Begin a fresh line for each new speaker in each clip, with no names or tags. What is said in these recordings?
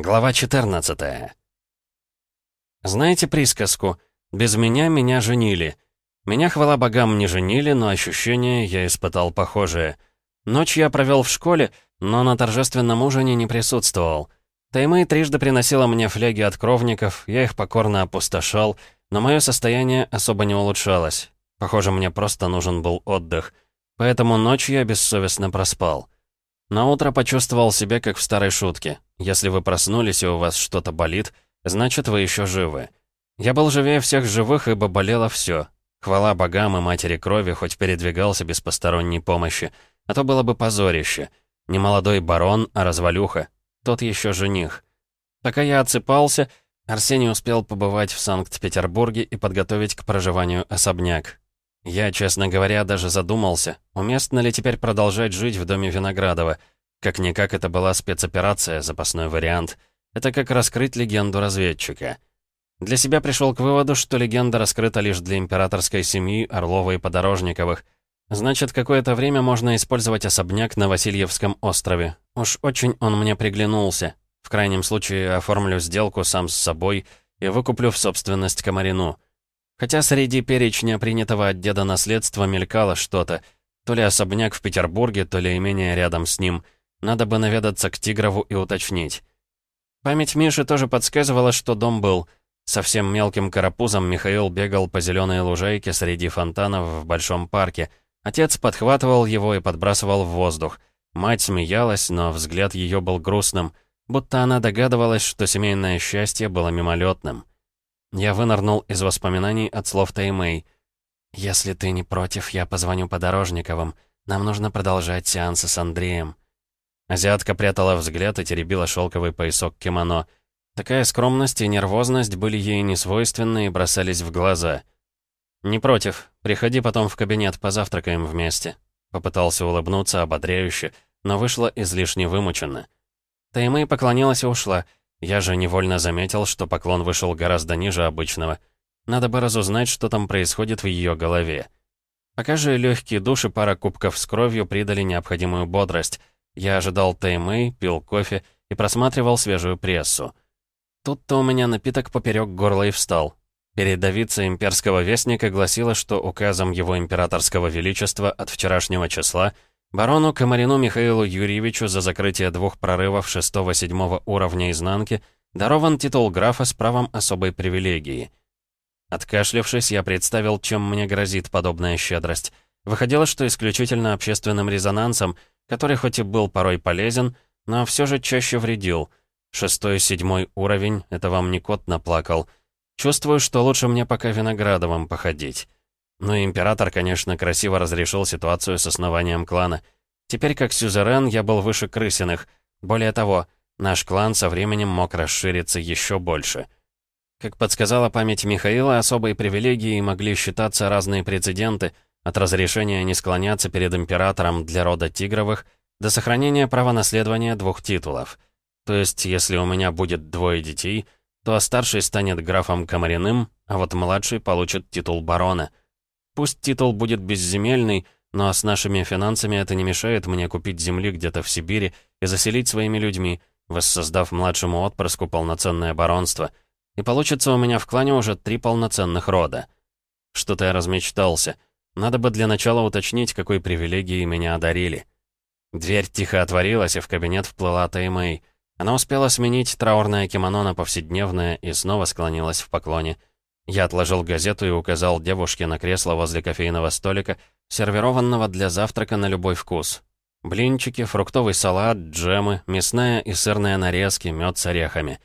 Глава 14 Знаете присказку «Без меня меня женили»? Меня, хвала богам, не женили, но ощущение я испытал похожее. Ночь я провел в школе, но на торжественном ужине не присутствовал. Таймэй трижды приносила мне фляги от кровников, я их покорно опустошал, но мое состояние особо не улучшалось. Похоже, мне просто нужен был отдых. Поэтому ночь я бессовестно проспал. На утро почувствовал себя как в старой шутке. Если вы проснулись и у вас что-то болит, значит, вы еще живы. Я был живее всех живых, ибо болело все. Хвала богам и матери крови, хоть передвигался без посторонней помощи. А то было бы позорище. Не молодой барон, а развалюха. Тот еще жених. Пока я отсыпался, Арсений успел побывать в Санкт-Петербурге и подготовить к проживанию особняк. Я, честно говоря, даже задумался, уместно ли теперь продолжать жить в доме Виноградова. Как-никак это была спецоперация, запасной вариант. Это как раскрыть легенду разведчика. Для себя пришел к выводу, что легенда раскрыта лишь для императорской семьи Орлова и Подорожниковых. Значит, какое-то время можно использовать особняк на Васильевском острове. Уж очень он мне приглянулся. В крайнем случае оформлю сделку сам с собой и выкуплю в собственность Комарину. Хотя среди перечня принятого от деда наследства мелькало что-то. То ли особняк в Петербурге, то ли имение рядом с ним. Надо бы наведаться к Тигрову и уточнить. Память Миши тоже подсказывала, что дом был. Совсем мелким карапузом Михаил бегал по зеленой лужайке среди фонтанов в большом парке. Отец подхватывал его и подбрасывал в воздух. Мать смеялась, но взгляд ее был грустным, будто она догадывалась, что семейное счастье было мимолетным. Я вынырнул из воспоминаний от слов Таймэй. «Если ты не против, я позвоню Подорожниковым. Нам нужно продолжать сеансы с Андреем». Азиатка прятала взгляд и теребила шелковый поясок кимоно. Такая скромность и нервозность были ей несвойственны и бросались в глаза. «Не против. Приходи потом в кабинет, позавтракаем вместе». Попытался улыбнуться ободряюще, но вышло излишне вымученно. Таймэй поклонилась и ушла — я же невольно заметил, что поклон вышел гораздо ниже обычного. Надо бы разузнать, что там происходит в ее голове. Пока же легкие души пара кубков с кровью придали необходимую бодрость. Я ожидал Таймэй, пил кофе и просматривал свежую прессу. Тут-то у меня напиток поперек горла и встал. Передовица имперского вестника гласила, что указом его императорского величества от вчерашнего числа — Барону Комарину Михаилу Юрьевичу за закрытие двух прорывов 6-7 уровня изнанки дарован титул графа с правом особой привилегии. Откашлявшись, я представил, чем мне грозит подобная щедрость. Выходило, что исключительно общественным резонансом, который хоть и был порой полезен, но все же чаще вредил. Шестой-седьмой уровень — это вам не кот наплакал. Чувствую, что лучше мне пока Виноградовым походить. И император, конечно, красиво разрешил ситуацию с основанием клана. Теперь, как сюзерен, я был выше крысиных. Более того, наш клан со временем мог расшириться еще больше. Как подсказала память Михаила, особой привилегией могли считаться разные прецеденты, от разрешения не склоняться перед императором для рода Тигровых до сохранения права наследования двух титулов. То есть, если у меня будет двое детей, то старший станет графом Комариным, а вот младший получит титул барона — Пусть титул будет безземельный, но с нашими финансами это не мешает мне купить земли где-то в Сибири и заселить своими людьми, воссоздав младшему отпрыску полноценное баронство. И получится у меня в клане уже три полноценных рода. Что-то я размечтался. Надо бы для начала уточнить, какой привилегией меня одарили. Дверь тихо отворилась, и в кабинет вплыла Таймэй. Она успела сменить траурное кимоно на повседневное и снова склонилась в поклоне — я отложил газету и указал девушке на кресло возле кофейного столика, сервированного для завтрака на любой вкус. Блинчики, фруктовый салат, джемы, мясная и сырная нарезки, мед с орехами.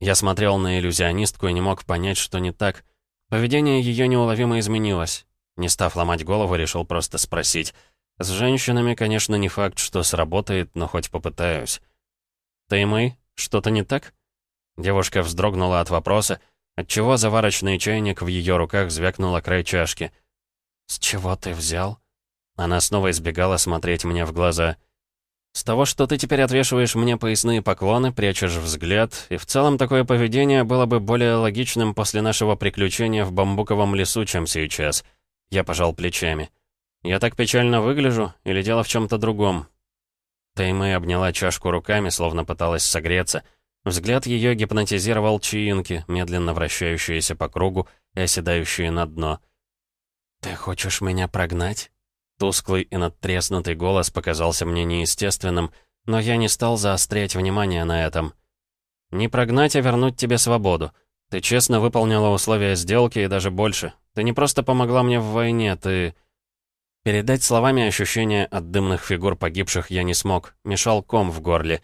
Я смотрел на иллюзионистку и не мог понять, что не так. Поведение ее неуловимо изменилось. Не став ломать голову, решил просто спросить. С женщинами, конечно, не факт, что сработает, но хоть попытаюсь. «Ты, Мэй, что-то не так?» Девушка вздрогнула от вопроса, отчего заварочный чайник в ее руках звякнул о край чашки. «С чего ты взял?» Она снова избегала смотреть мне в глаза. «С того, что ты теперь отвешиваешь мне поясные поклоны, прячешь взгляд, и в целом такое поведение было бы более логичным после нашего приключения в бамбуковом лесу, чем сейчас». Я пожал плечами. «Я так печально выгляжу, или дело в чем-то другом?» Таймэй обняла чашку руками, словно пыталась согреться — Взгляд ее гипнотизировал чаинки, медленно вращающиеся по кругу и оседающие на дно. «Ты хочешь меня прогнать?» Тусклый и надтреснутый голос показался мне неестественным, но я не стал заострять внимание на этом. «Не прогнать, а вернуть тебе свободу. Ты честно выполнила условия сделки и даже больше. Ты не просто помогла мне в войне, ты...» Передать словами ощущения от дымных фигур погибших я не смог, мешал ком в горле.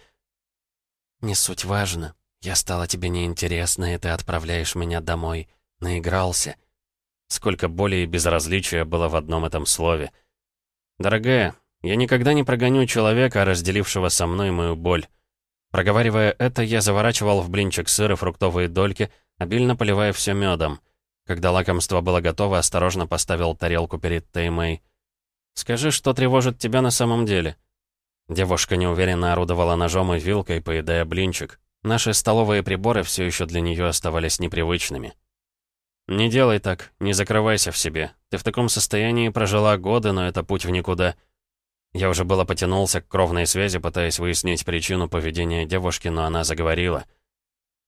«Не суть важно. Я стала тебе неинтересна, и ты отправляешь меня домой. Наигрался». Сколько боли и безразличия было в одном этом слове. «Дорогая, я никогда не прогоню человека, разделившего со мной мою боль». Проговаривая это, я заворачивал в блинчик сыр и фруктовые дольки, обильно поливая все медом. Когда лакомство было готово, осторожно поставил тарелку перед Теймой. «Скажи, что тревожит тебя на самом деле?» Девушка неуверенно орудовала ножом и вилкой, поедая блинчик. Наши столовые приборы все еще для нее оставались непривычными. «Не делай так, не закрывайся в себе. Ты в таком состоянии прожила годы, но это путь в никуда». Я уже было потянулся к кровной связи, пытаясь выяснить причину поведения девушки, но она заговорила.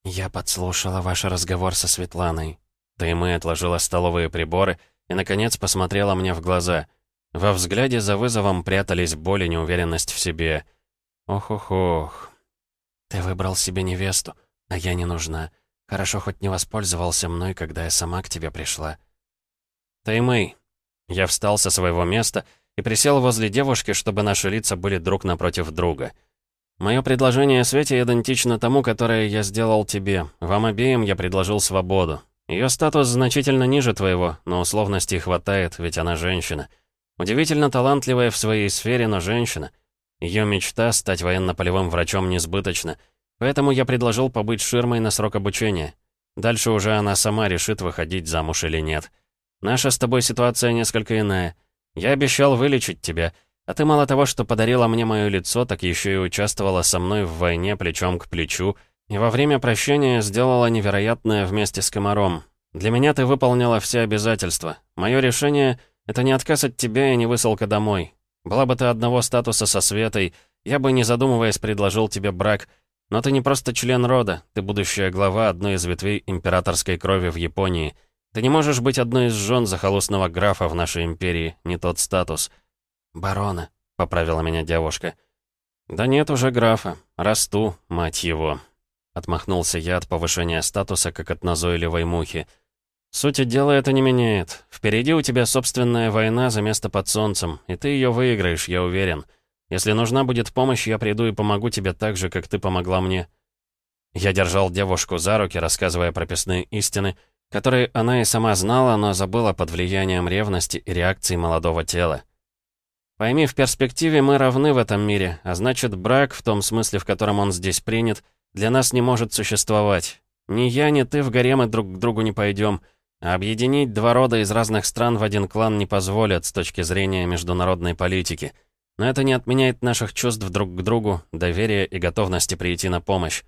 «Я подслушала ваш разговор со Светланой». Таймы отложила столовые приборы и, наконец, посмотрела мне в глаза — во взгляде за вызовом прятались боль и неуверенность в себе. Ох-ох-ох. Ты выбрал себе невесту, а я не нужна. Хорошо хоть не воспользовался мной, когда я сама к тебе пришла. Таймэй. Я встал со своего места и присел возле девушки, чтобы наши лица были друг напротив друга. Мое предложение Свете идентично тому, которое я сделал тебе. Вам обеим я предложил свободу. Ее статус значительно ниже твоего, но условностей хватает, ведь она женщина. Удивительно талантливая в своей сфере, но женщина. Ее мечта — стать военно-полевым врачом несбыточна, поэтому я предложил побыть ширмой на срок обучения. Дальше уже она сама решит, выходить замуж или нет. Наша с тобой ситуация несколько иная. Я обещал вылечить тебя, а ты мало того, что подарила мне мое лицо, так еще и участвовала со мной в войне плечом к плечу, и во время прощения сделала невероятное вместе с комаром. Для меня ты выполнила все обязательства. Мое решение — это не отказ от тебя и не высылка домой. Была бы ты одного статуса со Светой, я бы, не задумываясь, предложил тебе брак. Но ты не просто член рода, ты будущая глава одной из ветвей императорской крови в Японии. Ты не можешь быть одной из жен захолустного графа в нашей империи, не тот статус. «Барона», — поправила меня девушка. «Да нет уже графа. Расту, мать его». Отмахнулся я от повышения статуса, как от назойливой мухи. Сути дела это не меняет. Впереди у тебя собственная война за место под солнцем, и ты ее выиграешь, я уверен. Если нужна будет помощь, я приду и помогу тебе так же, как ты помогла мне». Я держал девушку за руки, рассказывая прописные истины, которые она и сама знала, но забыла под влиянием ревности и реакции молодого тела. Пойми, в перспективе мы равны в этом мире, а значит, брак, в том смысле, в котором он здесь принят, для нас не может существовать. Ни я, ни ты в гаремы друг к другу не пойдем — объединить два рода из разных стран в один клан не позволят с точки зрения международной политики. Но это не отменяет наших чувств друг к другу, доверия и готовности прийти на помощь.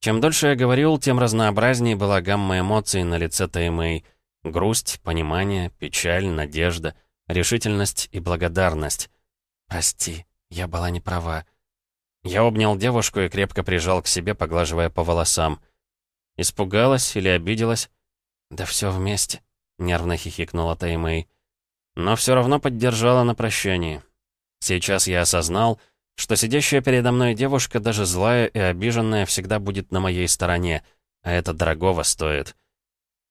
Чем дольше я говорил, тем разнообразнее была гамма эмоций на лице Таймэй. Грусть, понимание, печаль, надежда, решительность и благодарность. «Прости, я была не права». Я обнял девушку и крепко прижал к себе, поглаживая по волосам. Испугалась или обиделась? «Да все вместе», — нервно хихикнула Таймэй. Но все равно поддержала на прощании. Сейчас я осознал, что сидящая передо мной девушка, даже злая и обиженная, всегда будет на моей стороне, а это дорогого стоит.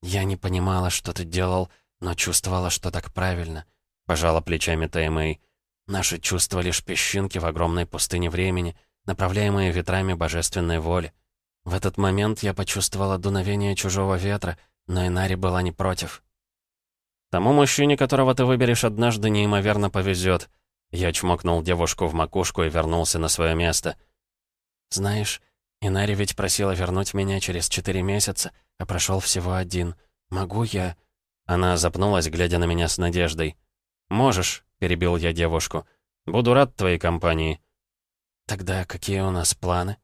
«Я не понимала, что ты делал, но чувствовала, что так правильно», — пожала плечами Таймэй. «Наши чувства — лишь песчинки в огромной пустыне времени, направляемые ветрами божественной воли. В этот момент я почувствовала дуновение чужого ветра — но Инари была не против. «Тому мужчине, которого ты выберешь однажды, неимоверно повезет. Я чмокнул девушку в макушку и вернулся на свое место. «Знаешь, Инари ведь просила вернуть меня через четыре месяца, а прошел всего один. Могу я...» Она запнулась, глядя на меня с надеждой. «Можешь», — перебил я девушку. «Буду рад твоей компании». «Тогда какие у нас планы?»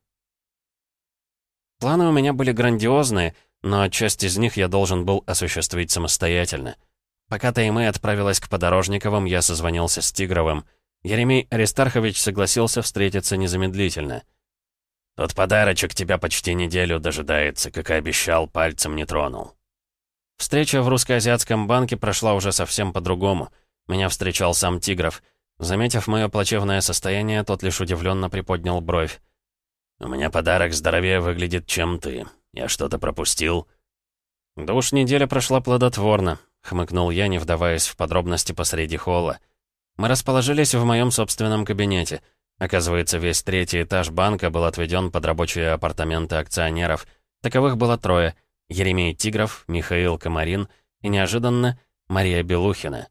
Планы у меня были грандиозные, но часть из них я должен был осуществить самостоятельно. Пока Таймы отправилась к Подорожниковым, я созвонился с Тигровым. Еремей Аристархович согласился встретиться незамедлительно. «Тот подарочек тебя почти неделю дожидается, как и обещал, пальцем не тронул». Встреча в русско-азиатском банке прошла уже совсем по-другому. Меня встречал сам Тигров. Заметив мое плачевное состояние, тот лишь удивленно приподнял бровь. «У меня подарок здоровее выглядит, чем ты. Я что-то пропустил?» «Да уж неделя прошла плодотворно», — хмыкнул я, не вдаваясь в подробности посреди холла. Мы расположились в моем собственном кабинете. Оказывается, весь третий этаж банка был отведен под рабочие апартаменты акционеров. Таковых было трое — Еремей Тигров, Михаил Комарин и, неожиданно, Мария Белухина.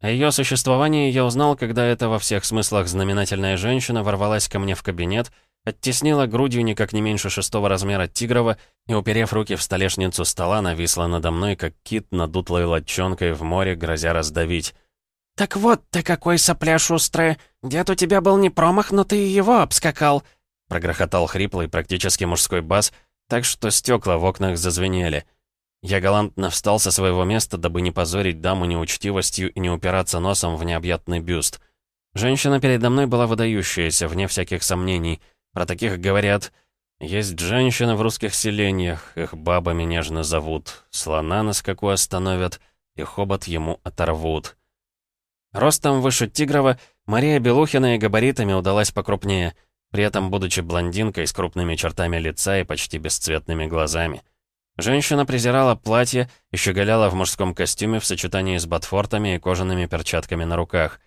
О ее существовании я узнал, когда эта во всех смыслах знаменательная женщина ворвалась ко мне в кабинет, оттеснила грудью никак не меньше шестого размера Тигрова и, уперев руки в столешницу стола, нависла надо мной, как кит над утлой лодчонкой в море, грозя раздавить. «Так вот ты какой сопля шустрая! Дед у тебя был не промах, но ты его обскакал!» Прогрохотал хриплый, практически мужской бас, так что стекла в окнах зазвенели. Я галантно встал со своего места, дабы не позорить даму неучтивостью и не упираться носом в необъятный бюст. Женщина передо мной была выдающаяся, вне всяких сомнений. Про таких говорят... Есть женщины в русских селениях, их бабами нежно зовут. Слона на скаку остановят, и хобот ему оторвут. Ростом выше Тигрова, Мария Белухина и габаритами удалась покрупнее — при этом будучи блондинкой с крупными чертами лица и почти бесцветными глазами. Женщина презирала платье и щеголяла в мужском костюме в сочетании с ботфортами и кожаными перчатками на руках.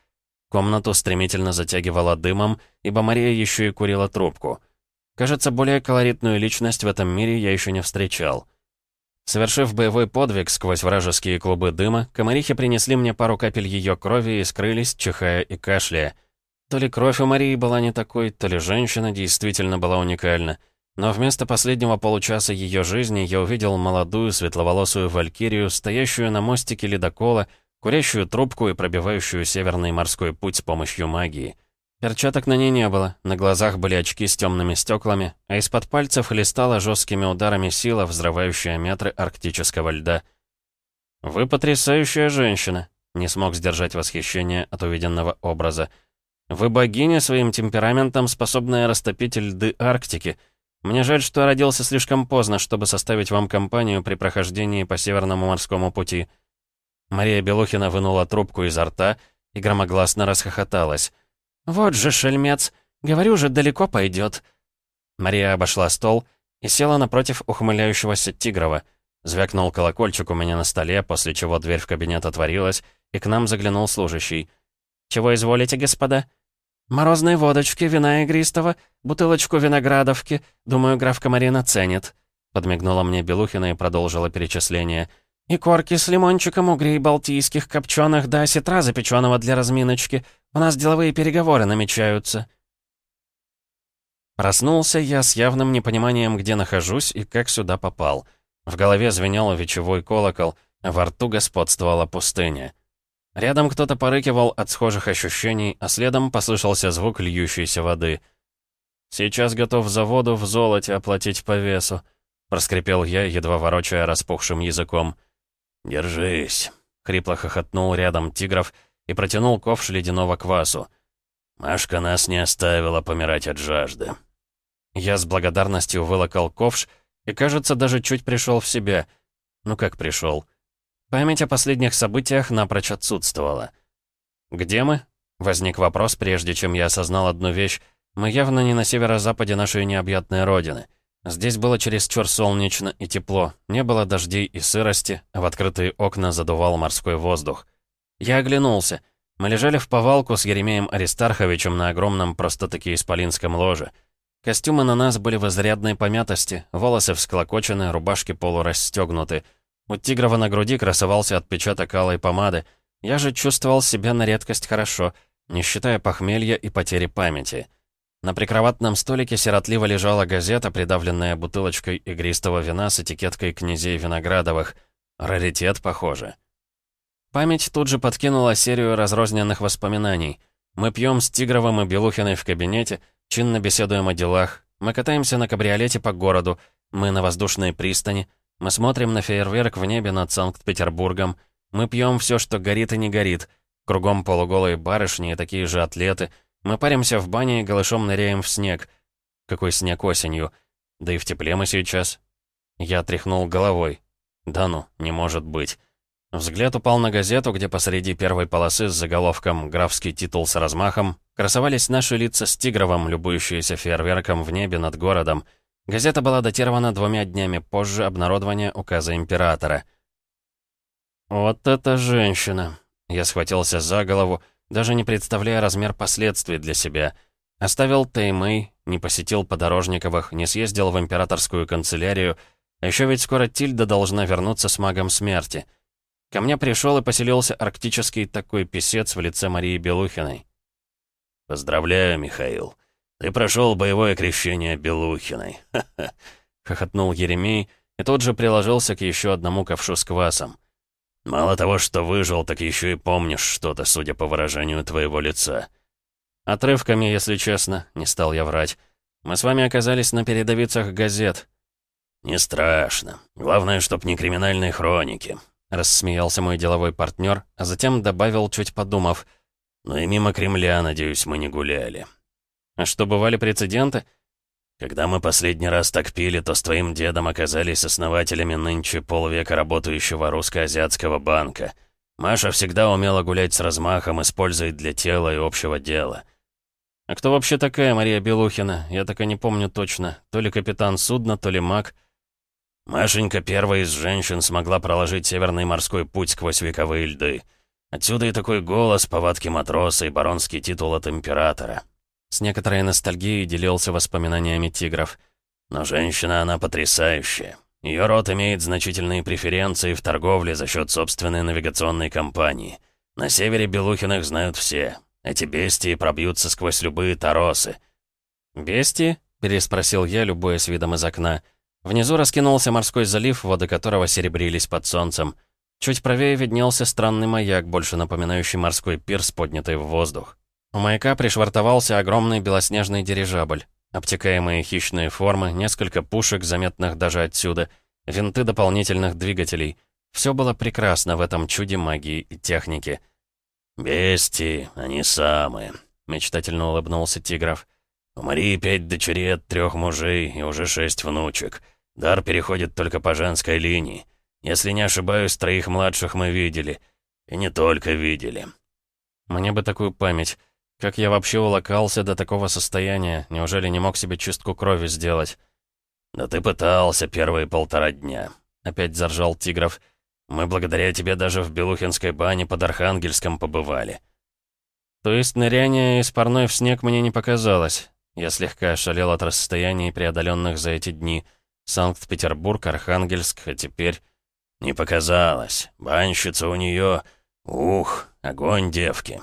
Комнату стремительно затягивала дымом, ибо Мария еще и курила трубку. Кажется, более колоритную личность в этом мире я еще не встречал. Совершив боевой подвиг сквозь вражеские клубы дыма, комарихи принесли мне пару капель ее крови и скрылись, чихая и кашляя. То ли кровь у Марии была не такой, то ли женщина действительно была уникальна. Но вместо последнего получаса ее жизни я увидел молодую светловолосую валькирию, стоящую на мостике ледокола, курящую трубку и пробивающую северный морской путь с помощью магии. Перчаток на ней не было, на глазах были очки с темными стеклами, а из-под пальцев листала жесткими ударами сила, взрывающая метры арктического льда. «Вы потрясающая женщина», — не смог сдержать восхищение от увиденного образа. Вы богиня своим темпераментом, способная растопить льды Арктики. Мне жаль, что родился слишком поздно, чтобы составить вам компанию при прохождении по Северному морскому пути». Мария Белухина вынула трубку изо рта и громогласно расхохоталась. «Вот же шельмец! Говорю же, далеко пойдет!» Мария обошла стол и села напротив ухмыляющегося Тигрова. Звякнул колокольчик у меня на столе, после чего дверь в кабинет отворилась, и к нам заглянул служащий. «Чего изволите, господа?» «Морозной водочки, вина игристого, бутылочку виноградовки. Думаю, граф Комарин оценит», — подмигнула мне Белухина и продолжила перечисление. «И корки с лимончиком, угрей балтийских, копченых, да осетра запеченного для разминочки. У нас деловые переговоры намечаются». Проснулся я с явным непониманием, где нахожусь и как сюда попал. В голове звенел вечевой колокол, а во рту господствовала пустыня. Рядом кто-то порыкивал от схожих ощущений, а следом послышался звук льющейся воды. «Сейчас готов за воду в золоте оплатить по весу», — проскрипел я, едва ворочая распухшим языком. «Держись», — хрипло хохотнул рядом Тигров и протянул ковш ледяного квасу. «Машка нас не оставила помирать от жажды». Я с благодарностью вылокал ковш и, кажется, даже чуть пришел в себя. Ну как пришел? Память о последних событиях напрочь отсутствовала. «Где мы?» — возник вопрос, прежде чем я осознал одну вещь. Мы явно не на северо-западе нашей необъятной родины. Здесь было чересчур солнечно и тепло, не было дождей и сырости, а в открытые окна задувал морской воздух. Я оглянулся. Мы лежали в повалку с Еремеем Аристарховичем на огромном просто-таки исполинском ложе. Костюмы на нас были в изрядной помятости, волосы всклокочены, рубашки полурасстегнуты — у Тигрова на груди красовался отпечаток алой помады. Я же чувствовал себя на редкость хорошо, не считая похмелья и потери памяти. На прикроватном столике сиротливо лежала газета, придавленная бутылочкой игристого вина с этикеткой князей Виноградовых. Раритет, похоже. Память тут же подкинула серию разрозненных воспоминаний. Мы пьем с Тигровым и Белухиной в кабинете, чинно беседуем о делах. Мы катаемся на кабриолете по городу, мы на воздушной пристани, мы смотрим на фейерверк в небе над Санкт-Петербургом. Мы пьем все, что горит и не горит. Кругом полуголые барышни и такие же атлеты. Мы паримся в бане и голышом ныряем в снег. какой снег осенью. Да и в тепле мы сейчас. Я тряхнул головой. Да ну, не может быть. Взгляд упал на газету, где посреди первой полосы с заголовком «Графский титул с размахом» красовались наши лица с Тигровым, любующиеся фейерверком в небе над городом. Газета была датирована двумя днями позже обнародования указа императора. «Вот это женщина!» Я схватился за голову, даже не представляя размер последствий для себя. Оставил Теймэй, не посетил Подорожниковых, не съездил в императорскую канцелярию, а еще ведь скоро Тильда должна вернуться с магом смерти — Ко мне пришел и поселился арктический такой писец в лице Марии Белухиной. «Поздравляю, Михаил. Ты прошел боевое крещение Белухиной. Ха-ха!» — хохотнул Еремей и тут же приложился к еще одному ковшу с квасом. «Мало того, что выжил, так еще и помнишь что-то, судя по выражению твоего лица». «Отрывками, если честно», — не стал я врать. «Мы с вами оказались на передовицах газет». «Не страшно. Главное, чтоб не криминальные хроники. Рассмеялся мой деловой партнер, а затем добавил, чуть подумав. «Ну и мимо Кремля, надеюсь, мы не гуляли». «А что, бывали прецеденты?» «Когда мы последний раз так пили, то с твоим дедом оказались основателями нынче полвека работающего русско-азиатского банка. Маша всегда умела гулять с размахом, используя для тела и общего дела». «А кто вообще такая Мария Белухина? Я так и не помню точно. То ли капитан судна, то ли маг». Машенька первая из женщин смогла проложить Северный морской путь сквозь вековые льды. Отсюда и такой голос, повадки матроса и баронский титул от императора. С некоторой ностальгией делился воспоминаниями тигров. Но женщина она потрясающая. Ее род имеет значительные преференции в торговле за счет собственной навигационной компании. На севере Белухиных знают все. Эти бестии пробьются сквозь любые торосы. «Бестии?» — переспросил я, любуясь видом из окна — Внизу раскинулся морской залив, воды которого серебрились под солнцем. Чуть правее виднелся странный маяк, больше напоминающий морской пирс, поднятый в воздух. У маяка пришвартовался огромный белоснежный дирижабль. Обтекаемые хищные формы, несколько пушек, заметных даже отсюда, винты дополнительных двигателей. Все было прекрасно в этом чуде магии и техники. «Бести, они самые», — мечтательно улыбнулся Тигров. «У Марии пять дочерей от трех мужей и уже шесть внучек». Дар переходит только по женской линии. Если не ошибаюсь, троих младших мы видели. И не только видели. Мне бы такую память. Как я вообще улокался до такого состояния? Неужели не мог себе чистку крови сделать? Да ты пытался первые полтора дня. Опять заржал Тигров. Мы благодаря тебе даже в Белухинской бане под Архангельском побывали. То есть ныряние из парной в снег мне не показалось. Я слегка ошалел от расстояний, преодоленных за эти дни — Санкт-Петербург, Архангельск, а теперь... Не показалось. Банщица у нее... Ух, огонь девки.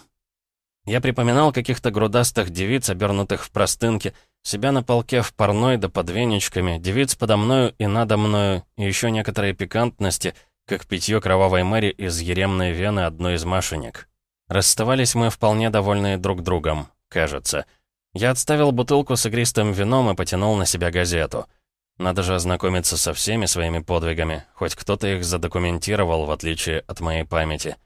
Я припоминал каких-то грудастых девиц, обернутых в простынки, себя на полке в парной да под веничками, девиц подо мною и надо мною, и еще некоторые пикантности, как питье кровавой мэри из еремной вены одной из машенек. Расставались мы вполне довольные друг другом, кажется. Я отставил бутылку с игристым вином и потянул на себя газету — надо же ознакомиться со всеми своими подвигами, хоть кто-то их задокументировал, в отличие от моей памяти.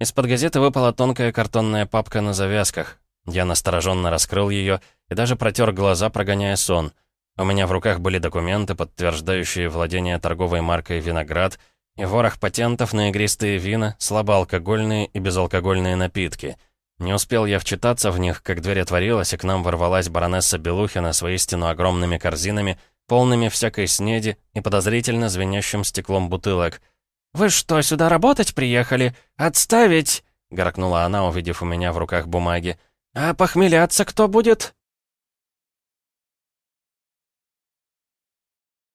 Из-под газеты выпала тонкая картонная папка на завязках. Я настороженно раскрыл ее и даже протер глаза, прогоняя сон. У меня в руках были документы, подтверждающие владение торговой маркой «Виноград», и ворох патентов на игристые вина, слабоалкогольные и безалкогольные напитки. Не успел я вчитаться в них, как дверь отворилась, и к нам ворвалась баронесса Белухина с воистину огромными корзинами, полными всякой снеди и подозрительно звенящим стеклом бутылок. «Вы что, сюда работать приехали? Отставить!» — горкнула она, увидев у меня в руках бумаги. «А похмеляться кто будет?»